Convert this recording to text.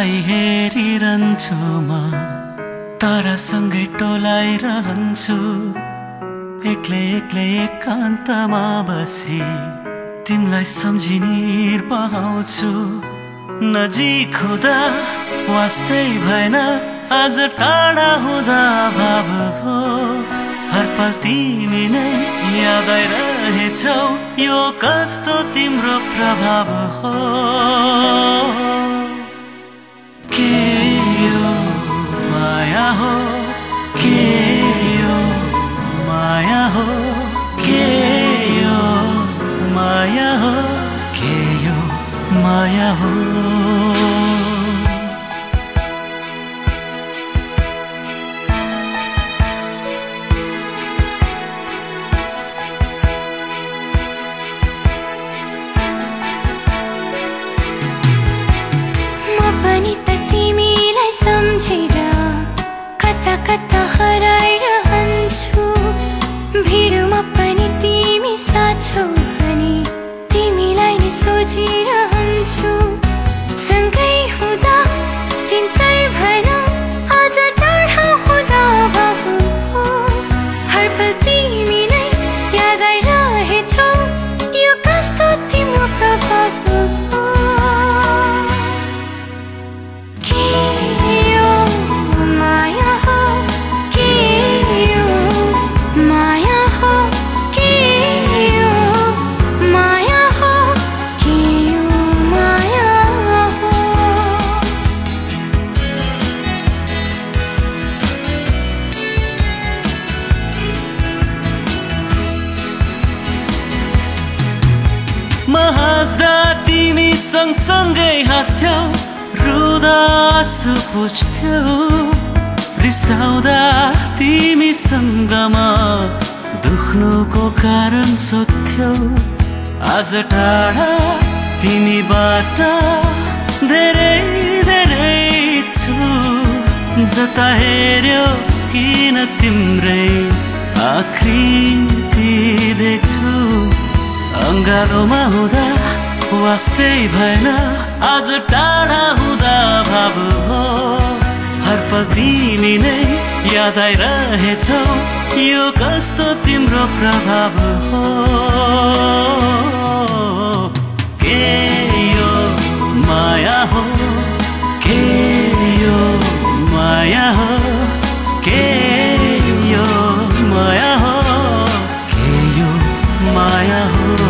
तिमीलाई हेरिरहन्छु म तारासँगै टोलाइरहन्छु। एक्लै एक्लै एकान्तमा बसी तिमीलाई सम्झिनिर बहाउँछु नजिक हुँदा वास्तै भएन आज टाढा हुँदा भाव भो हर पल तिमी नै याद आइरहेछौ यो कस्तो तिम्रो प्रभाव हो? माया हो। म पनि त तिमीलाई सम्झेर हाँस्दा तिमी सँगसँगै हाँस्थ्यौ रुदा आँसु पुछ्थ्यौ रिसाउँदा तिमीसँग म दुख्नुको कारण सोध्थ्यौ आज टाढा तिमीबाट धेरै धेरै छु जता हेऱ्यो किन तिम्रै आकृति देख्छु। अङ्गारोमा हुँदा वास्तै भएन। आज टाढा हुँदा भाव हो। हर पल तिमी नै याद आइरहेछौ यो कस्तो तिम्रो प्रभाव हो? के यो माया हो? Oh.